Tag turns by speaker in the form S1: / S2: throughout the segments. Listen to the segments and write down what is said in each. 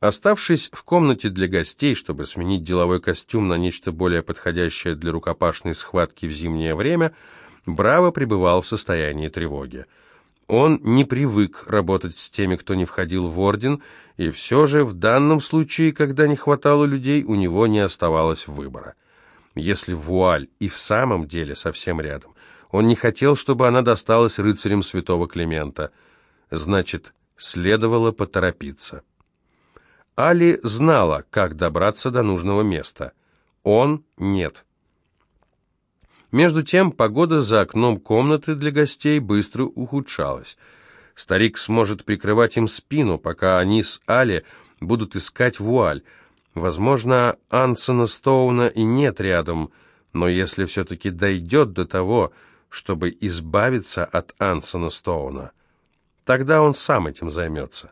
S1: Оставшись в комнате для гостей, чтобы сменить деловой костюм на нечто более подходящее для рукопашной схватки в зимнее время, Браво пребывал в состоянии тревоги. Он не привык работать с теми, кто не входил в орден, и все же в данном случае, когда не хватало людей, у него не оставалось выбора. Если вуаль и в самом деле совсем рядом, он не хотел, чтобы она досталась рыцарям святого Климента. Значит, следовало поторопиться. Али знала, как добраться до нужного места. Он нет. Между тем, погода за окном комнаты для гостей быстро ухудшалась. Старик сможет прикрывать им спину, пока они с Али будут искать вуаль. Возможно, Ансона Стоуна и нет рядом, но если все-таки дойдет до того, чтобы избавиться от Ансона Стоуна, тогда он сам этим займется.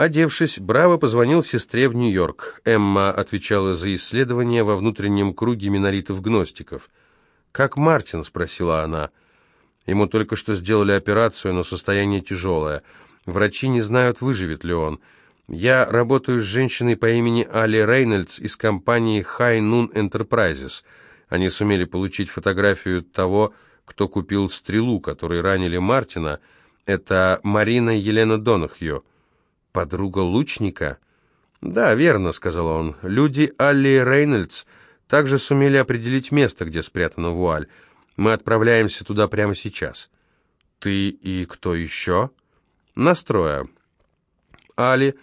S1: Одевшись, Браво позвонил сестре в Нью-Йорк. Эмма отвечала за исследования во внутреннем круге миноритов-гностиков. «Как Мартин?» — спросила она. «Ему только что сделали операцию, но состояние тяжелое. Врачи не знают, выживет ли он. Я работаю с женщиной по имени Али Рейнольдс из компании High Noon Enterprises. Они сумели получить фотографию того, кто купил стрелу, которой ранили Мартина. Это Марина Елена Донахью. Подруга лучника?» «Да, верно», — сказал он. «Люди Алли Рейнольдс также сумели определить место, где спрятана вуаль. Мы отправляемся туда прямо сейчас. Ты и кто еще? Настроя. Али,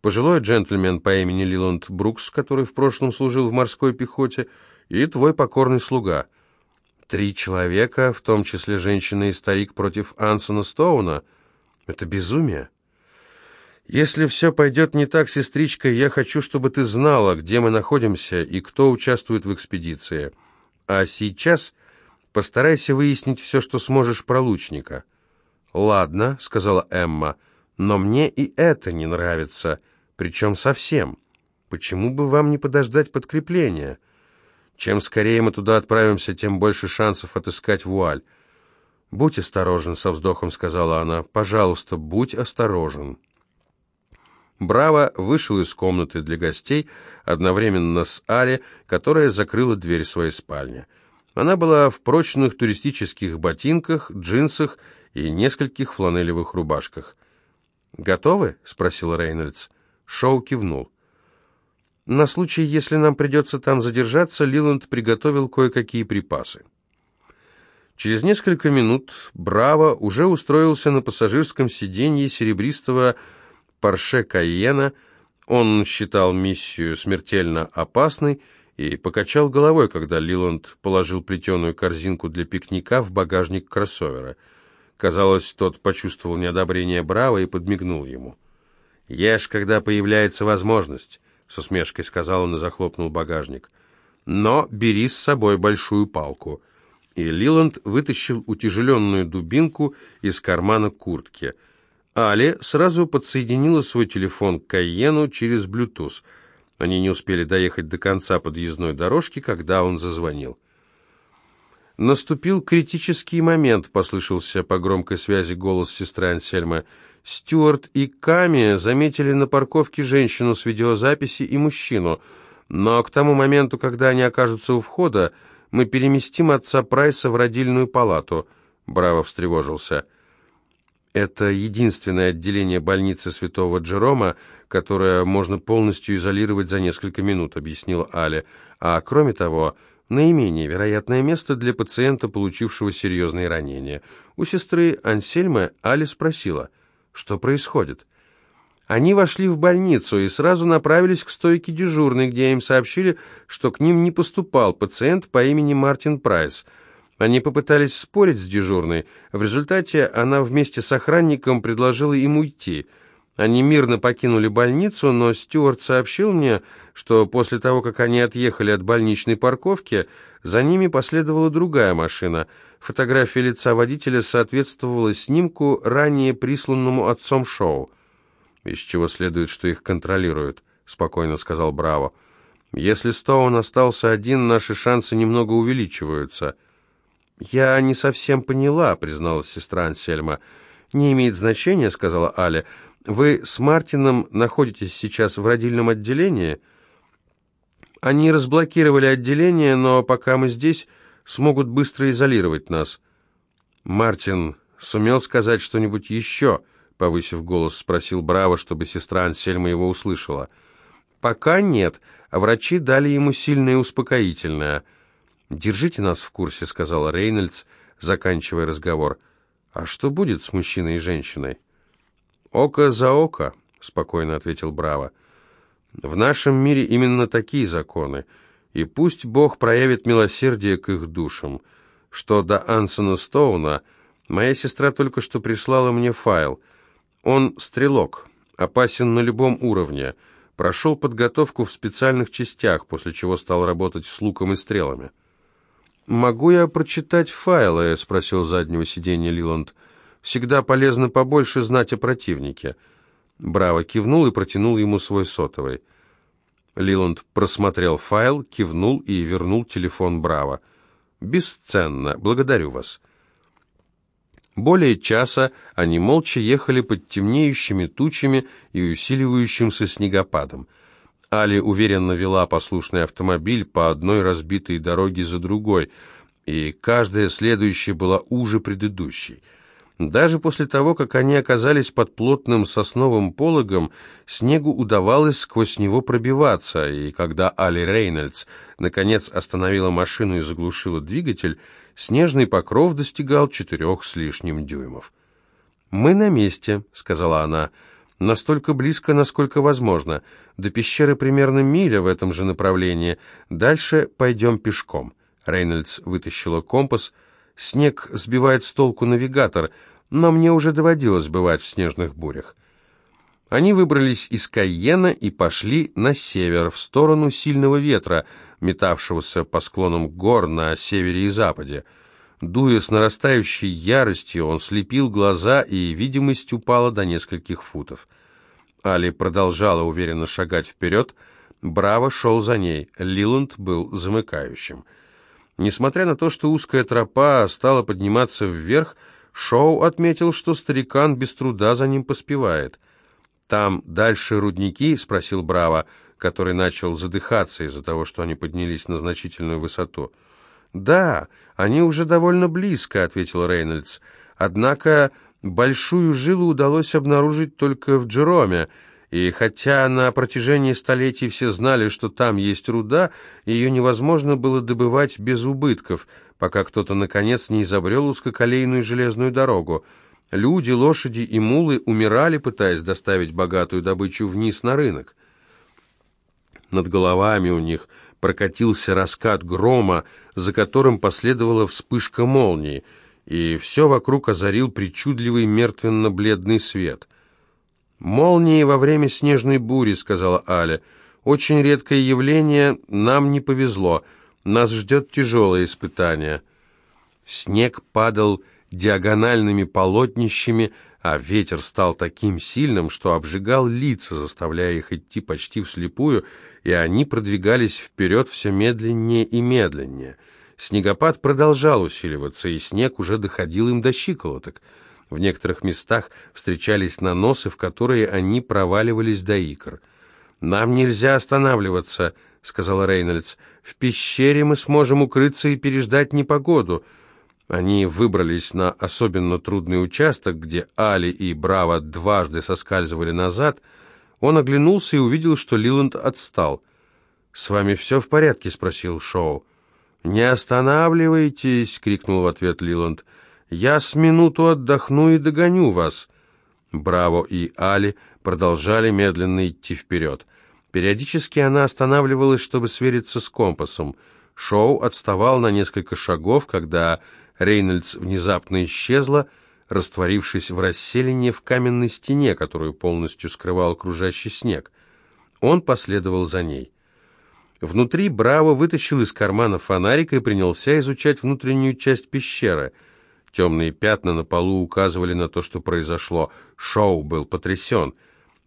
S1: пожилой джентльмен по имени Лиланд Брукс, который в прошлом служил в морской пехоте, и твой покорный слуга. Три человека, в том числе женщина и старик, против Ансона Стоуна. Это безумие. «Если все пойдет не так, сестричка, я хочу, чтобы ты знала, где мы находимся и кто участвует в экспедиции. А сейчас постарайся выяснить все, что сможешь про лучника». «Ладно», — сказала Эмма, — «но мне и это не нравится, причем совсем. Почему бы вам не подождать подкрепления? Чем скорее мы туда отправимся, тем больше шансов отыскать вуаль». «Будь осторожен», — со вздохом сказала она, — «пожалуйста, будь осторожен». Браво вышел из комнаты для гостей одновременно с Али, которая закрыла дверь своей спальни. Она была в прочных туристических ботинках, джинсах и нескольких фланелевых рубашках. «Готовы?» — спросил Рейнольдс. Шоу кивнул. «На случай, если нам придется там задержаться, Лиланд приготовил кое-какие припасы». Через несколько минут Браво уже устроился на пассажирском сиденье серебристого Порше Кайена, он считал миссию смертельно опасной и покачал головой, когда Лиланд положил плетеную корзинку для пикника в багажник кроссовера. Казалось, тот почувствовал неодобрение Браво и подмигнул ему. «Ешь, когда появляется возможность», — с усмешкой сказал он и захлопнул багажник. «Но бери с собой большую палку». И Лиланд вытащил утяжеленную дубинку из кармана куртки — Али сразу подсоединила свой телефон к Кайену через Bluetooth. Они не успели доехать до конца подъездной дорожки, когда он зазвонил. Наступил критический момент, послышался по громкой связи голос сестры Ансельма. Стюарт и Ками заметили на парковке женщину с видеозаписи и мужчину, но к тому моменту, когда они окажутся у входа, мы переместим отца Прайса в родильную палату. Браво встревожился. Это единственное отделение больницы Святого Джерома, которое можно полностью изолировать за несколько минут, объяснил Аля. А кроме того, наименее вероятное место для пациента, получившего серьезные ранения. У сестры Ансельмы Али спросила, что происходит. Они вошли в больницу и сразу направились к стойке дежурной, где им сообщили, что к ним не поступал пациент по имени Мартин Прайс – они попытались спорить с дежурной. В результате она вместе с охранником предложила им уйти. Они мирно покинули больницу, но Стюарт сообщил мне, что после того, как они отъехали от больничной парковки, за ними последовала другая машина. Фотография лица водителя соответствовала снимку, ранее присланному отцом шоу. «Из чего следует, что их контролируют», — спокойно сказал Браво. «Если Стоун остался один, наши шансы немного увеличиваются». «Я не совсем поняла», — призналась сестра Ансельма. «Не имеет значения», — сказала Аля. Вы с Мартином находитесь сейчас в родильном отделении?» «Они разблокировали отделение, но пока мы здесь, смогут быстро изолировать нас». «Мартин сумел сказать что-нибудь еще?» — повысив голос, спросил Браво, чтобы сестра Ансельма его услышала. «Пока нет, а врачи дали ему сильное успокоительное». «Держите нас в курсе», — сказала Рейнольдс, заканчивая разговор. «А что будет с мужчиной и женщиной?» «Око за око», — спокойно ответил Браво. «В нашем мире именно такие законы, и пусть Бог проявит милосердие к их душам. Что до Ансона Стоуна, моя сестра только что прислала мне файл. Он стрелок, опасен на любом уровне, прошел подготовку в специальных частях, после чего стал работать с луком и стрелами». «Могу я прочитать файлы?» — спросил заднего сиденья Лиланд. Всегда полезно побольше знать о противнике». Браво кивнул и протянул ему свой сотовый. Лиланд просмотрел файл, кивнул и вернул телефон Браво. «Бесценно. Благодарю вас». Более часа они молча ехали под темнеющими тучами и усиливающимся снегопадом. Али уверенно вела послушный автомобиль по одной разбитой дороге за другой, и каждая следующая была уже предыдущей – даже после того, как они оказались под плотным сосновым пологом, снегу удавалось сквозь него пробиваться, и когда Али Рейнольдс наконец остановила машину и заглушила двигатель, снежный покров достигал четырех с лишним дюймов. «Мы на месте», — сказала она, — «настолько близко, насколько возможно. До пещеры примерно миля в этом же направлении. Дальше пойдем пешком». Рейнольдс вытащила компас — Снег сбивает с толку навигатор, но мне уже доводилось бывать в снежных бурях. Они выбрались из Кайена и пошли на север, в сторону сильного ветра, метавшегося по склонам гор на севере и западе. Дуя с нарастающей яростью, он слепил глаза, и видимость упала до нескольких футов. Али продолжала уверенно шагать вперед, Браво шел за ней, Лиланд был замыкающим. Несмотря на то, что узкая тропа стала подниматься вверх, Шоу отметил, что старикан без труда за ним поспевает. «Там дальше рудники?» — спросил Браво, который начал задыхаться из-за того, что они поднялись на значительную высоту. «Да, они уже довольно близко», — ответил Рейнольдс. «Однако большую жилу удалось обнаружить только в Джероме, и хотя на протяжении столетий все знали, что там есть руда, ее невозможно было добывать без убытков, пока кто-то, наконец, не изобрел узкоколейную железную дорогу. Люди, лошади и мулы умирали, пытаясь доставить богатую добычу вниз на рынок. Над головами у них прокатился раскат грома, за которым последовала вспышка молнии, и все вокруг озарил причудливый мертвенно-бледный свет — «Молнии во время снежной бури», — сказала Аля. «Очень редкое явление, нам не повезло. Нас ждет тяжелое испытание». Снег падал диагональными полотнищами, а ветер стал таким сильным, что обжигал лица, заставляя их идти почти вслепую, и они продвигались вперед все медленнее и медленнее. Снегопад продолжал усиливаться, и снег уже доходил им до щиколоток — в некоторых местах встречались наносы, в которые они проваливались до икр. «Нам нельзя останавливаться», — сказал Рейнольдс. «В пещере мы сможем укрыться и переждать непогоду». Они выбрались на особенно трудный участок, где Али и Браво дважды соскальзывали назад. Он оглянулся и увидел, что Лиланд отстал. «С вами все в порядке?» — спросил Шоу. «Не останавливайтесь!» — крикнул в ответ Лиланд. Я с минуту отдохну и догоню вас». Браво и Али продолжали медленно идти вперед. Периодически она останавливалась, чтобы свериться с компасом. Шоу отставал на несколько шагов, когда Рейнольдс внезапно исчезла, растворившись в расселине в каменной стене, которую полностью скрывал окружающий снег. Он последовал за ней. Внутри Браво вытащил из кармана фонарик и принялся изучать внутреннюю часть пещеры — Темные пятна на полу указывали на то, что произошло. Шоу был потрясен.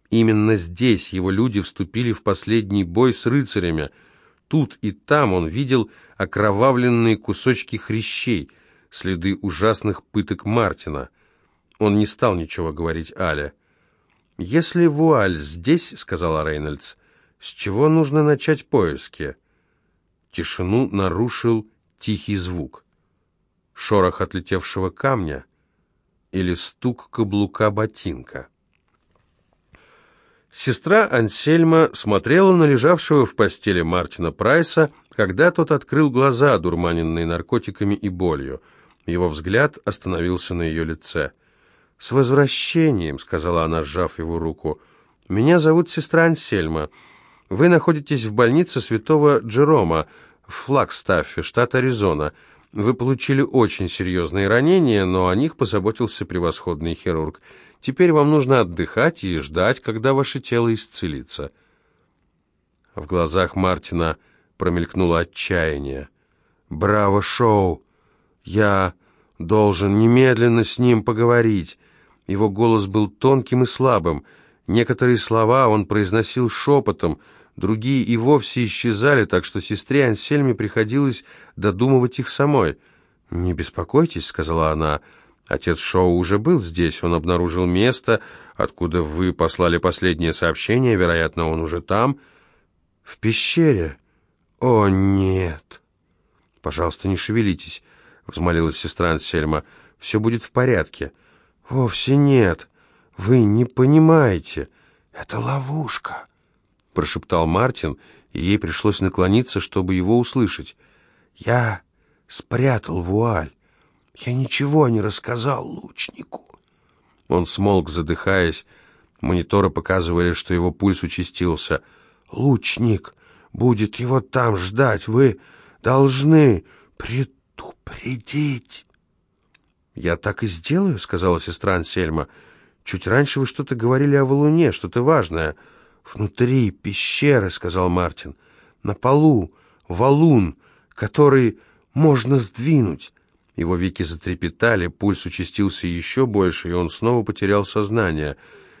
S1: Именно здесь его люди вступили в последний бой с рыцарями. Тут и там он видел окровавленные кусочки хрящей, следы ужасных пыток Мартина. Он не стал ничего говорить Але. «Если вуаль здесь, — сказала Рейнольдс, — с чего нужно начать поиски?» Тишину нарушил тихий звук. Шорох отлетевшего камня или стук каблука ботинка. Сестра Ансельма смотрела на лежавшего в постели Мартина Прайса, когда тот открыл глаза, дурманенные наркотиками и болью. Его взгляд остановился на ее лице. «С возвращением», — сказала она, сжав его руку. «Меня зовут сестра Ансельма. Вы находитесь в больнице святого Джерома в Флагстаффе, штат Аризона. Вы получили очень серьезные ранения, но о них позаботился превосходный хирург. Теперь вам нужно отдыхать и ждать, когда ваше тело исцелится». В глазах Мартина промелькнуло отчаяние. «Браво, Шоу! Я должен немедленно с ним поговорить». Его голос был тонким и слабым. Некоторые слова он произносил шепотом, другие и вовсе исчезали, так что сестре Ансельме приходилось додумывать их самой. «Не беспокойтесь», — сказала она, — Отец Шоу уже был здесь, он обнаружил место, откуда вы послали последнее сообщение, вероятно, он уже там. В пещере? О, нет. Пожалуйста, не шевелитесь, взмолилась сестра Ансельма. Все будет в порядке. Вовсе нет. Вы не понимаете. Это ловушка, прошептал Мартин, и ей пришлось наклониться, чтобы его услышать. Я спрятал вуаль. Я ничего не рассказал лучнику. Он смолк, задыхаясь. Мониторы показывали, что его пульс участился. «Лучник будет его там ждать. Вы должны предупредить». «Я так и сделаю», — сказала сестра Ансельма. «Чуть раньше вы что-то говорили о валуне, что-то важное». «Внутри пещеры», — сказал Мартин. «На полу валун, который можно сдвинуть. Его веки затрепетали, пульс участился еще больше, и он снова потерял сознание.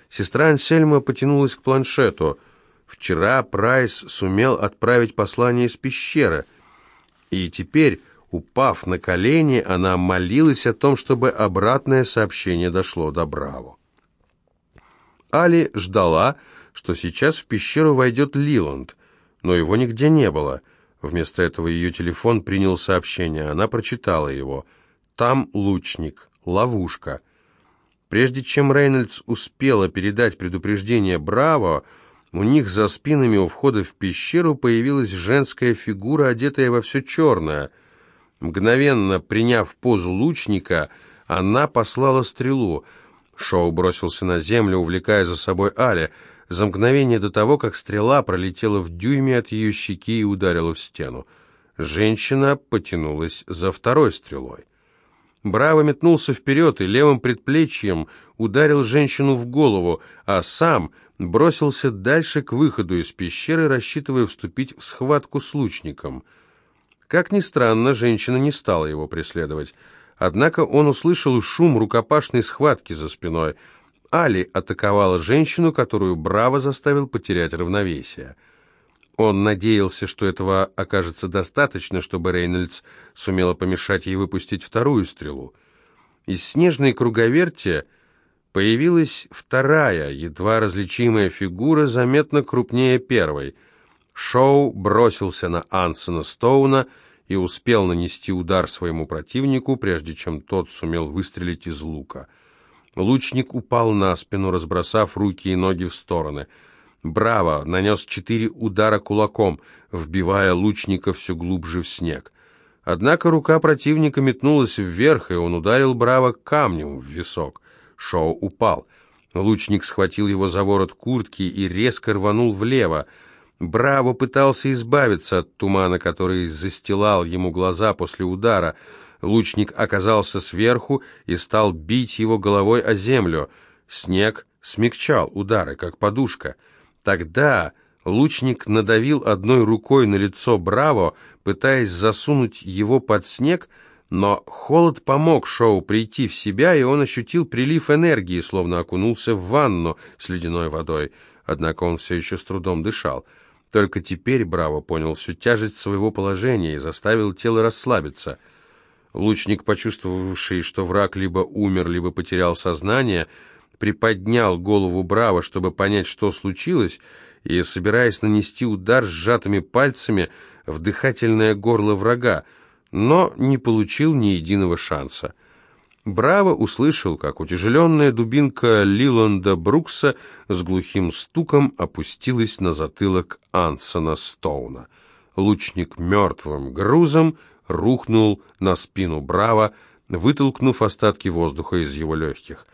S1: Сестра Ансельма потянулась к планшету. Вчера Прайс сумел отправить послание из пещеры, и теперь, упав на колени, она молилась о том, чтобы обратное сообщение дошло до Браво. Али ждала, что сейчас в пещеру войдет Лиланд, но его нигде не было — Вместо этого ее телефон принял сообщение. Она прочитала его. «Там лучник. Ловушка». Прежде чем Рейнольдс успела передать предупреждение «Браво», у них за спинами у входа в пещеру появилась женская фигура, одетая во все черное. Мгновенно приняв позу лучника, она послала стрелу. Шоу бросился на землю, увлекая за собой Аля за мгновение до того, как стрела пролетела в дюйме от ее щеки и ударила в стену. Женщина потянулась за второй стрелой. Браво метнулся вперед и левым предплечьем ударил женщину в голову, а сам бросился дальше к выходу из пещеры, рассчитывая вступить в схватку с лучником. Как ни странно, женщина не стала его преследовать. Однако он услышал шум рукопашной схватки за спиной – Али атаковала женщину, которую Браво заставил потерять равновесие. Он надеялся, что этого окажется достаточно, чтобы Рейнольдс сумела помешать ей выпустить вторую стрелу. Из снежной круговерти появилась вторая, едва различимая фигура, заметно крупнее первой. Шоу бросился на Ансона Стоуна и успел нанести удар своему противнику, прежде чем тот сумел выстрелить из лука — Лучник упал на спину, разбросав руки и ноги в стороны. Браво! Нанес четыре удара кулаком, вбивая лучника все глубже в снег. Однако рука противника метнулась вверх, и он ударил Браво камнем в висок. Шоу упал. Лучник схватил его за ворот куртки и резко рванул влево. Браво пытался избавиться от тумана, который застилал ему глаза после удара, Лучник оказался сверху и стал бить его головой о землю. Снег смягчал удары, как подушка. Тогда лучник надавил одной рукой на лицо Браво, пытаясь засунуть его под снег, но холод помог Шоу прийти в себя, и он ощутил прилив энергии, словно окунулся в ванну с ледяной водой. Однако он все еще с трудом дышал. Только теперь Браво понял всю тяжесть своего положения и заставил тело расслабиться. Лучник, почувствовавший, что враг либо умер, либо потерял сознание, приподнял голову Браво, чтобы понять, что случилось, и, собираясь нанести удар сжатыми пальцами в дыхательное горло врага, но не получил ни единого шанса. Браво услышал, как утяжеленная дубинка Лиланда Брукса с глухим стуком опустилась на затылок Ансона Стоуна. Лучник мертвым грузом рухнул на спину Браво, вытолкнув остатки воздуха из его легких.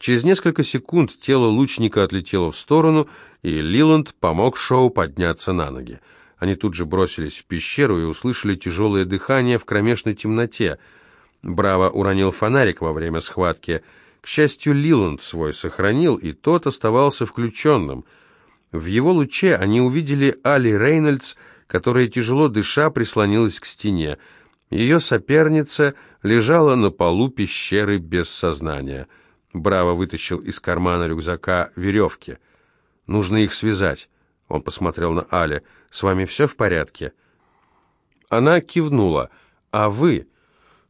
S1: Через несколько секунд тело лучника отлетело в сторону, и Лиланд помог Шоу подняться на ноги. Они тут же бросились в пещеру и услышали тяжелое дыхание в кромешной темноте. Браво уронил фонарик во время схватки. К счастью, Лиланд свой сохранил, и тот оставался включенным. В его луче они увидели Али Рейнольдс, которая, тяжело дыша, прислонилась к стене. Ее соперница лежала на полу пещеры без сознания. Браво вытащил из кармана рюкзака веревки. «Нужно их связать». Он посмотрел на Али. «С вами все в порядке?» Она кивнула. «А вы?»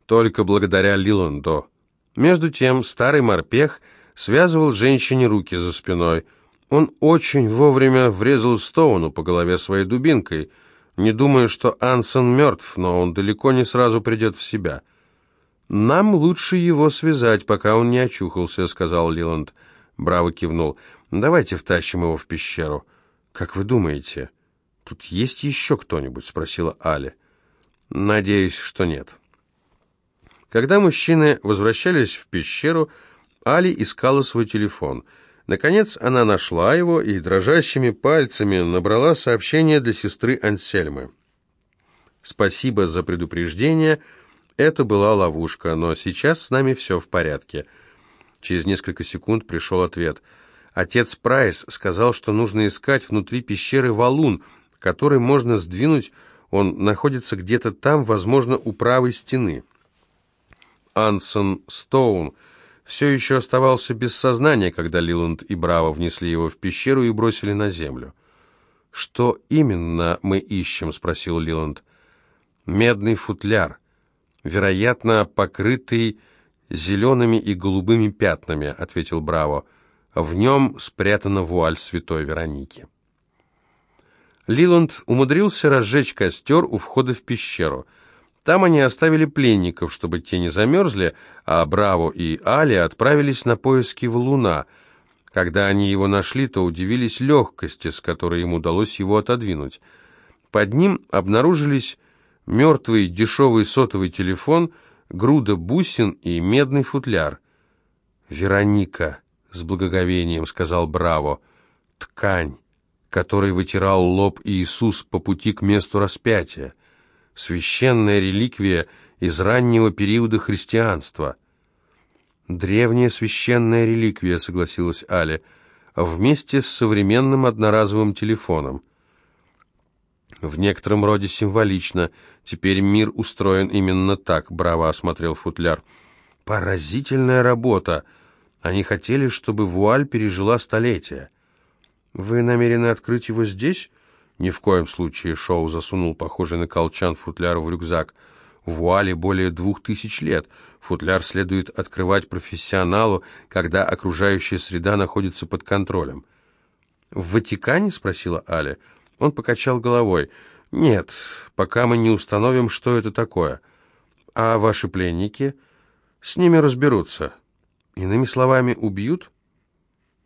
S1: «Только благодаря Лиланду». Между тем старый морпех связывал женщине руки за спиной. Он очень вовремя врезал Стоуну по голове своей дубинкой — не думаю, что Ансон мертв, но он далеко не сразу придет в себя. «Нам лучше его связать, пока он не очухался», — сказал Лиланд. Браво кивнул. «Давайте втащим его в пещеру». «Как вы думаете, тут есть еще кто-нибудь?» — спросила Али. «Надеюсь, что нет». Когда мужчины возвращались в пещеру, Али искала свой телефон — Наконец она нашла его и дрожащими пальцами набрала сообщение для сестры Ансельмы. «Спасибо за предупреждение. Это была ловушка, но сейчас с нами все в порядке». Через несколько секунд пришел ответ. Отец Прайс сказал, что нужно искать внутри пещеры валун, который можно сдвинуть, он находится где-то там, возможно, у правой стены. Ансон Стоун все еще оставался без сознания, когда Лиланд и Браво внесли его в пещеру и бросили на землю. «Что именно мы ищем?» — спросил Лиланд. «Медный футляр, вероятно, покрытый зелеными и голубыми пятнами», — ответил Браво. «В нем спрятана вуаль святой Вероники». Лиланд умудрился разжечь костер у входа в пещеру — там они оставили пленников, чтобы те не замерзли, а Браво и Али отправились на поиски валуна. Когда они его нашли, то удивились легкости, с которой им удалось его отодвинуть. Под ним обнаружились мертвый дешевый сотовый телефон, груда бусин и медный футляр. «Вероника», — с благоговением сказал Браво, — «ткань, которой вытирал лоб Иисус по пути к месту распятия» священная реликвия из раннего периода христианства. «Древняя священная реликвия», — согласилась Аля, вместе с современным одноразовым телефоном. В некотором роде символично. Теперь мир устроен именно так, браво осмотрел футляр. Поразительная работа. Они хотели, чтобы вуаль пережила столетия. Вы намерены открыть его здесь? Ни в коем случае Шоу засунул похожий на колчан футляр в рюкзак. Вуале более двух тысяч лет. Футляр следует открывать профессионалу, когда окружающая среда находится под контролем. «В Ватикане?» — спросила Аля. Он покачал головой. «Нет, пока мы не установим, что это такое. А ваши пленники? С ними разберутся. Иными словами, убьют?»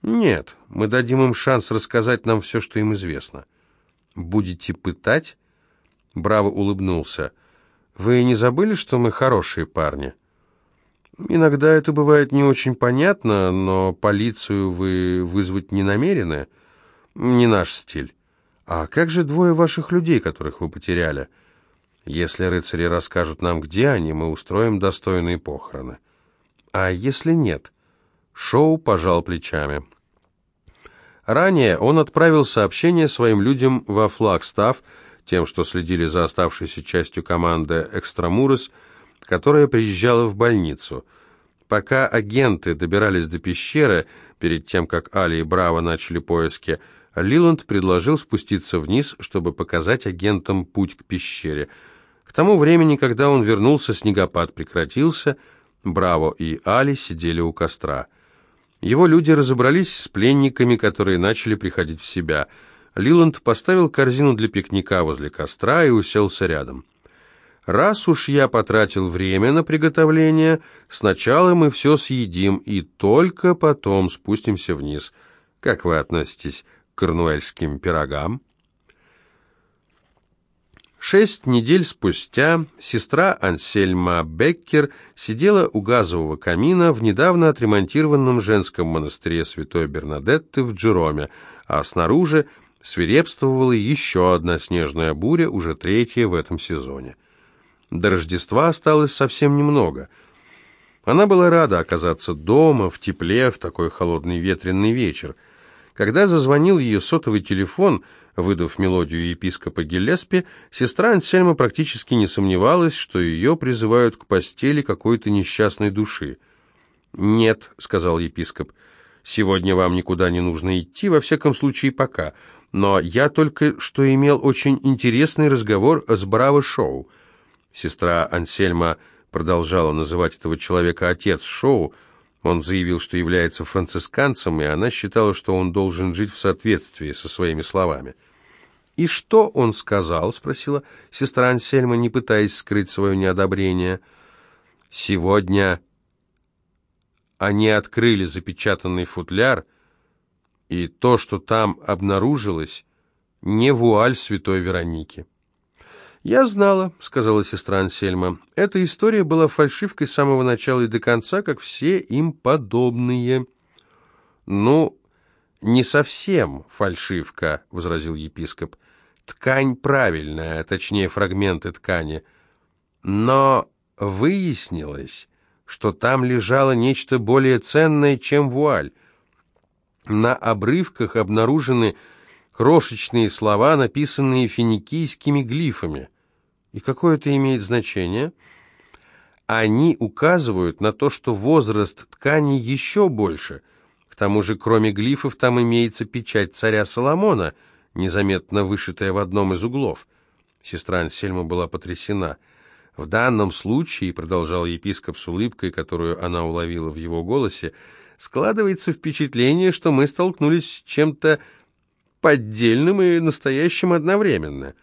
S1: «Нет, мы дадим им шанс рассказать нам все, что им известно». «Будете пытать?» Браво улыбнулся. «Вы не забыли, что мы хорошие парни?» «Иногда это бывает не очень понятно, но полицию вы вызвать не намерены. Не наш стиль. А как же двое ваших людей, которых вы потеряли? Если рыцари расскажут нам, где они, мы устроим достойные похороны. А если нет?» Шоу пожал плечами. Ранее он отправил сообщение своим людям во Флагстав, тем, что следили за оставшейся частью команды «Экстрамурос», которая приезжала в больницу. Пока агенты добирались до пещеры, перед тем, как Али и Браво начали поиски, Лиланд предложил спуститься вниз, чтобы показать агентам путь к пещере. К тому времени, когда он вернулся, снегопад прекратился, Браво и Али сидели у костра. Его люди разобрались с пленниками, которые начали приходить в себя. Лиланд поставил корзину для пикника возле костра и уселся рядом. «Раз уж я потратил время на приготовление, сначала мы все съедим и только потом спустимся вниз. Как вы относитесь к корнуэльским пирогам?» Шесть недель спустя сестра Ансельма Беккер сидела у газового камина в недавно отремонтированном женском монастыре Святой Бернадетты в Джероме, а снаружи свирепствовала еще одна снежная буря, уже третья в этом сезоне. До Рождества осталось совсем немного. Она была рада оказаться дома, в тепле, в такой холодный ветреный вечер. Когда зазвонил ее сотовый телефон – Выдав мелодию епископа Гелеспи, сестра Ансельма практически не сомневалась, что ее призывают к постели какой-то несчастной души. «Нет», — сказал епископ, — «сегодня вам никуда не нужно идти, во всяком случае пока. Но я только что имел очень интересный разговор с Браво-шоу». Сестра Ансельма продолжала называть этого человека отец Шоу, он заявил, что является францисканцем, и она считала, что он должен жить в соответствии со своими словами. «И что он сказал?» — спросила сестра Ансельма, не пытаясь скрыть свое неодобрение. «Сегодня они открыли запечатанный футляр, и то, что там обнаружилось, не вуаль святой Вероники». «Я знала», — сказала сестра Ансельма. «Эта история была фальшивкой с самого начала и до конца, как все им подобные». «Ну, не совсем фальшивка», — возразил епископ. Ткань правильная, точнее фрагменты ткани. Но выяснилось, что там лежало нечто более ценное, чем вуаль. На обрывках обнаружены крошечные слова, написанные финикийскими глифами. И какое это имеет значение? Они указывают на то, что возраст ткани еще больше. К тому же, кроме глифов, там имеется печать царя Соломона — незаметно вышитая в одном из углов. Сестра Ансельма была потрясена. В данном случае, продолжал епископ с улыбкой, которую она уловила в его голосе, складывается впечатление, что мы столкнулись с чем-то поддельным и настоящим одновременно.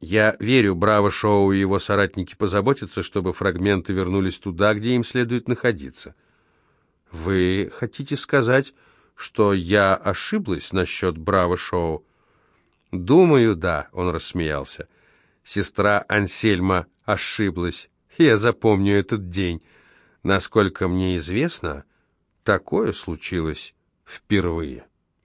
S1: Я верю, Браво Шоу и его соратники позаботятся, чтобы фрагменты вернулись туда, где им следует находиться. Вы хотите сказать, что я ошиблась насчет Браво Шоу? «Думаю, да», — он рассмеялся. Сестра Ансельма ошиблась. Я запомню этот день. Насколько мне известно, такое случилось впервые.